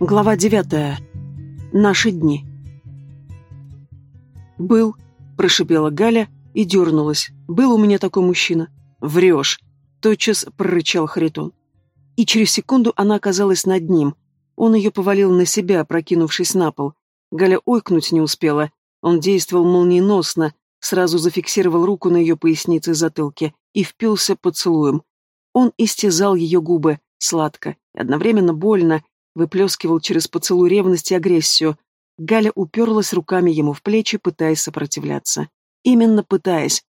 Глава девятая. Наши дни. «Был», — прошипела Галя и дернулась. «Был у меня такой мужчина». «Врешь», — тотчас прорычал Харитон. И через секунду она оказалась над ним. Он ее повалил на себя, прокинувшись на пол. Галя ойкнуть не успела. Он действовал молниеносно, сразу зафиксировал руку на ее пояснице и затылке и впился поцелуем. Он истязал ее губы, сладко, и одновременно больно, выплескивал через поцелуй ревность и агрессию. Галя уперлась руками ему в плечи, пытаясь сопротивляться. Именно пытаясь.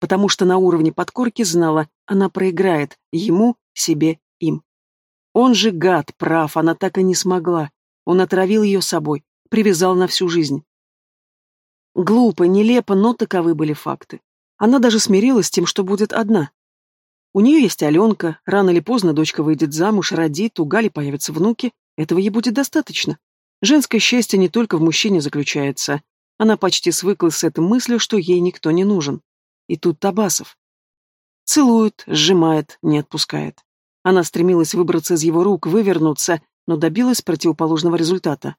Потому что на уровне подкорки знала, она проиграет ему, себе, им. Он же гад, прав, она так и не смогла. Он отравил ее собой, привязал на всю жизнь. Глупо, нелепо, но таковы были факты. Она даже смирилась с тем, что будет одна. У нее есть Аленка, рано или поздно дочка выйдет замуж, родит, у Гали появятся внуки. Этого ей будет достаточно. Женское счастье не только в мужчине заключается. Она почти свыклась с этой мыслью, что ей никто не нужен. И тут Табасов. Целует, сжимает, не отпускает. Она стремилась выбраться из его рук, вывернуться, но добилась противоположного результата.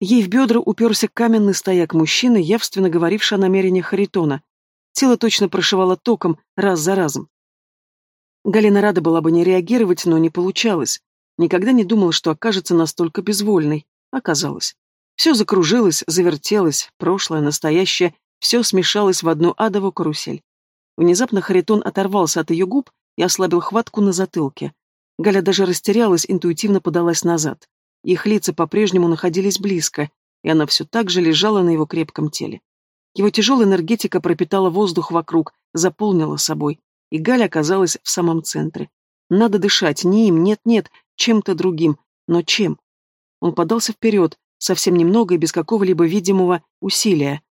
Ей в бедра уперся каменный стояк мужчины, явственно говоривший о намерениях Харитона. Тело точно прошивало током, раз за разом. Галина рада была бы не реагировать, но не получалось. Никогда не думала, что окажется настолько безвольной. Оказалось. Все закружилось, завертелось, прошлое, настоящее, все смешалось в одну адовую карусель. Внезапно Харитон оторвался от ее губ и ослабил хватку на затылке. Галя даже растерялась, интуитивно подалась назад. Их лица по-прежнему находились близко, и она все так же лежала на его крепком теле. Его тяжелая энергетика пропитала воздух вокруг, заполнила собой, и Галя оказалась в самом центре. Надо дышать, не им, нет-нет, чем-то другим, но чем? Он подался вперед, совсем немного и без какого-либо видимого усилия.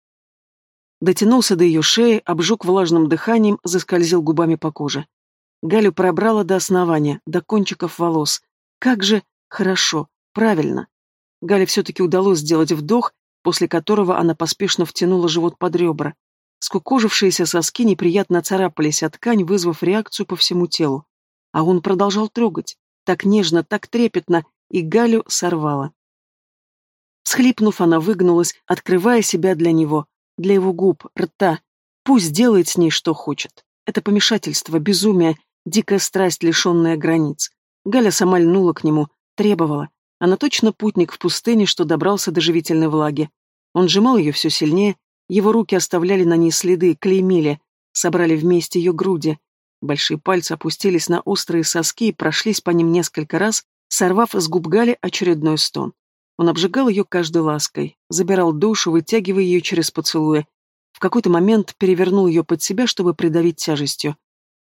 Дотянулся до ее шеи, обжег влажным дыханием, заскользил губами по коже. Галю пробрала до основания, до кончиков волос. Как же хорошо, правильно. Гале все-таки удалось сделать вдох, после которого она поспешно втянула живот под ребра. Скукожившиеся соски неприятно царапались о ткань, вызвав реакцию по всему телу. А он продолжал трогать. Так нежно, так трепетно, и Галю сорвала. Схлипнув, она выгнулась, открывая себя для него, для его губ, рта. Пусть делает с ней, что хочет. Это помешательство, безумие, дикая страсть, лишенная границ. Галя сама льнула к нему, требовала. Она точно путник в пустыне, что добрался до живительной влаги. Он сжимал ее все сильнее, его руки оставляли на ней следы, клеймили, собрали вместе ее груди. Большие пальцы опустились на острые соски и прошлись по ним несколько раз, сорвав с губ Гали очередной стон. Он обжигал ее каждой лаской, забирал душу, вытягивая ее через поцелуи. В какой-то момент перевернул ее под себя, чтобы придавить тяжестью.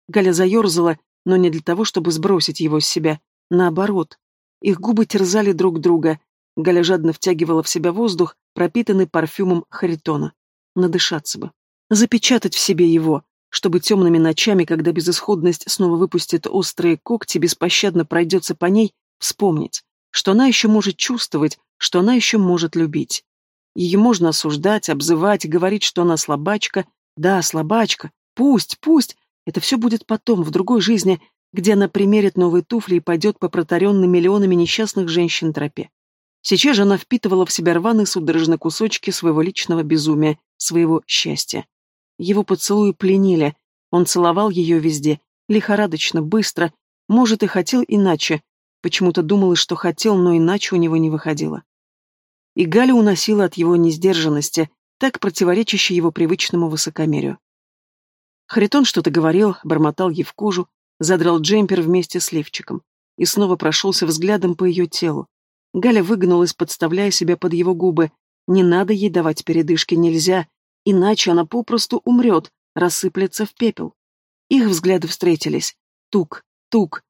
Галя заерзала, но не для того, чтобы сбросить его с себя. Наоборот. Их губы терзали друг друга. Галя жадно втягивала в себя воздух, пропитанный парфюмом Харитона. Надышаться бы. Запечатать в себе его, чтобы темными ночами, когда безысходность снова выпустит острые когти, беспощадно пройдется по ней, вспомнить, что она еще может чувствовать, что она еще может любить. Ее можно осуждать, обзывать, говорить, что она слабачка. Да, слабачка. Пусть, пусть. Это все будет потом, в другой жизни, где она примерит новые туфли и пойдет по протаренным миллионами несчастных женщин тропе. Сейчас же она впитывала в себя рваные судорожные кусочки своего личного безумия, своего счастья. Его поцелуи пленили, он целовал ее везде, лихорадочно, быстро, может, и хотел иначе, почему-то думалось, что хотел, но иначе у него не выходило. И Галя уносила от его несдержанности, так противоречащей его привычному высокомерию. Харитон что-то говорил, бормотал ей в кожу, задрал джемпер вместе с лифчиком и снова прошелся взглядом по ее телу. Галя выгнулась, подставляя себя под его губы. Не надо ей давать передышки, нельзя, иначе она попросту умрет, рассыплется в пепел. Их взгляды встретились. Тук, тук.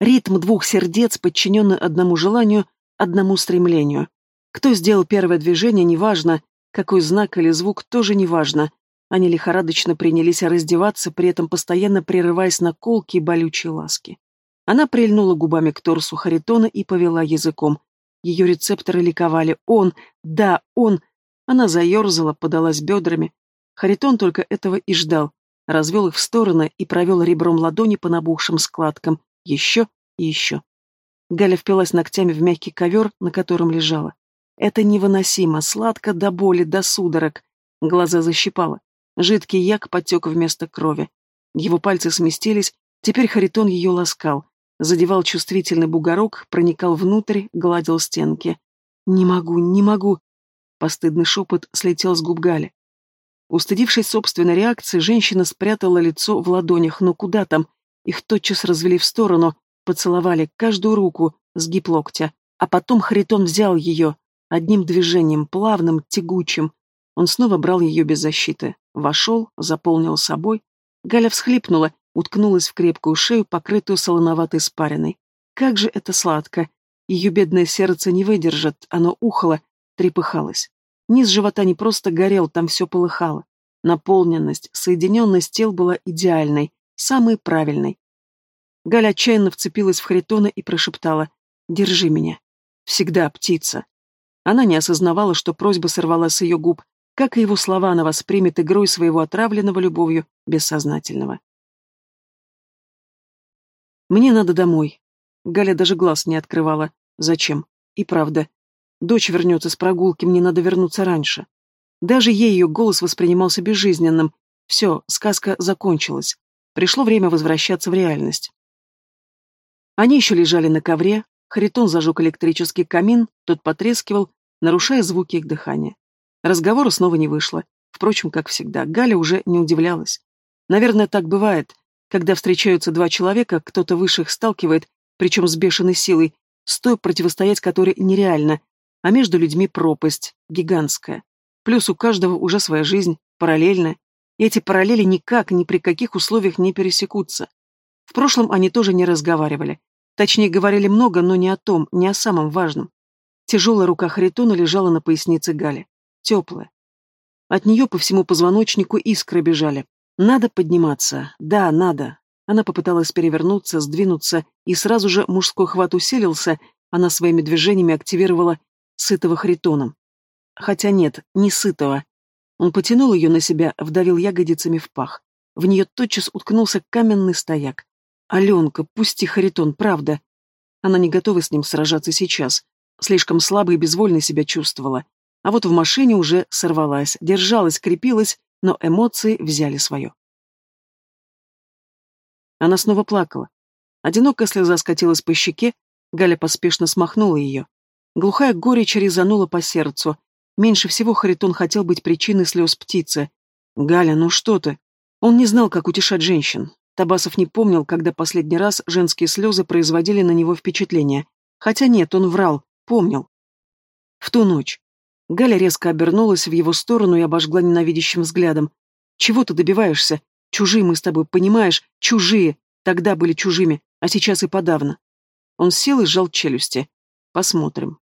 Ритм двух сердец, подчиненный одному желанию, одному стремлению. Кто сделал первое движение, неважно, какой знак или звук, тоже неважно. Они лихорадочно принялись раздеваться, при этом постоянно прерываясь на колки и болючие ласки. Она прильнула губами к торсу Харитона и повела языком. Ее рецепторы ликовали. Он, да, он. Она заерзала, подалась бедрами. Харитон только этого и ждал. Развел их в стороны и провел ребром ладони по набухшим складкам. Еще и еще. Галя впилась ногтями в мягкий ковер, на котором лежала. Это невыносимо, сладко до боли, до судорог. Глаза защипало. Жидкий як потек вместо крови. Его пальцы сместились, теперь Харитон ее ласкал. Задевал чувствительный бугорок, проникал внутрь, гладил стенки. «Не могу, не могу!» Постыдный шепот слетел с губ Гали. Устыдившись собственной реакции, женщина спрятала лицо в ладонях, но куда там? Их тотчас развели в сторону, поцеловали каждую руку, сгиб локтя. А потом Харитон взял ее, одним движением, плавным, тягучим. Он снова брал ее без защиты. Вошел, заполнил собой. Галя всхлипнула, уткнулась в крепкую шею, покрытую солоноватой спариной. Как же это сладко! Ее бедное сердце не выдержит, оно ухало, трепыхалось. Низ живота не просто горел, там все полыхало. Наполненность, соединенность тел была идеальной, самой правильной. Галя отчаянно вцепилась в Харитона и прошептала «Держи меня. Всегда птица». Она не осознавала, что просьба сорвалась с ее губ, как и его слова она воспримет игрой своего отравленного любовью бессознательного. «Мне надо домой». Галя даже глаз не открывала. «Зачем?» И правда. Дочь вернется с прогулки, мне надо вернуться раньше. Даже ей ее голос воспринимался безжизненным. Все, сказка закончилась. Пришло время возвращаться в реальность. Они еще лежали на ковре, Харитон зажег электрический камин, тот потрескивал, нарушая звуки их дыхания. Разговора снова не вышло. Впрочем, как всегда, Галя уже не удивлялась. Наверное, так бывает, когда встречаются два человека, кто-то выше их сталкивает, причем с бешеной силой, стоя противостоять которой нереально, а между людьми пропасть, гигантская. Плюс у каждого уже своя жизнь, параллельная, и эти параллели никак, ни при каких условиях не пересекутся. В прошлом они тоже не разговаривали. Точнее, говорили много, но не о том, не о самом важном. Тяжелая рука Харитона лежала на пояснице Гали теплая. От нее по всему позвоночнику искры бежали. Надо подниматься. Да, надо. Она попыталась перевернуться, сдвинуться, и сразу же мужской хват усилился, она своими движениями активировала сытого хритоном. Хотя нет, не сытого. Он потянул ее на себя, вдавил ягодицами в пах. В нее тотчас уткнулся каменный стояк. «Аленка, пусти Харитон, правда». Она не готова с ним сражаться сейчас. Слишком слабо и безвольно себя чувствовала. А вот в машине уже сорвалась, держалась, крепилась, но эмоции взяли свое. Она снова плакала. Одинокая слеза скатилась по щеке, Галя поспешно смахнула ее. Глухая горечь резанула по сердцу. Меньше всего Харитон хотел быть причиной слез птицы. «Галя, ну что ты?» Он не знал, как утешать женщин. Табасов не помнил, когда последний раз женские слезы производили на него впечатление. Хотя нет, он врал, помнил. В ту ночь. Галя резко обернулась в его сторону и обожгла ненавидящим взглядом. «Чего ты добиваешься? Чужие мы с тобой, понимаешь? Чужие! Тогда были чужими, а сейчас и подавно». Он сел и сжал челюсти. «Посмотрим.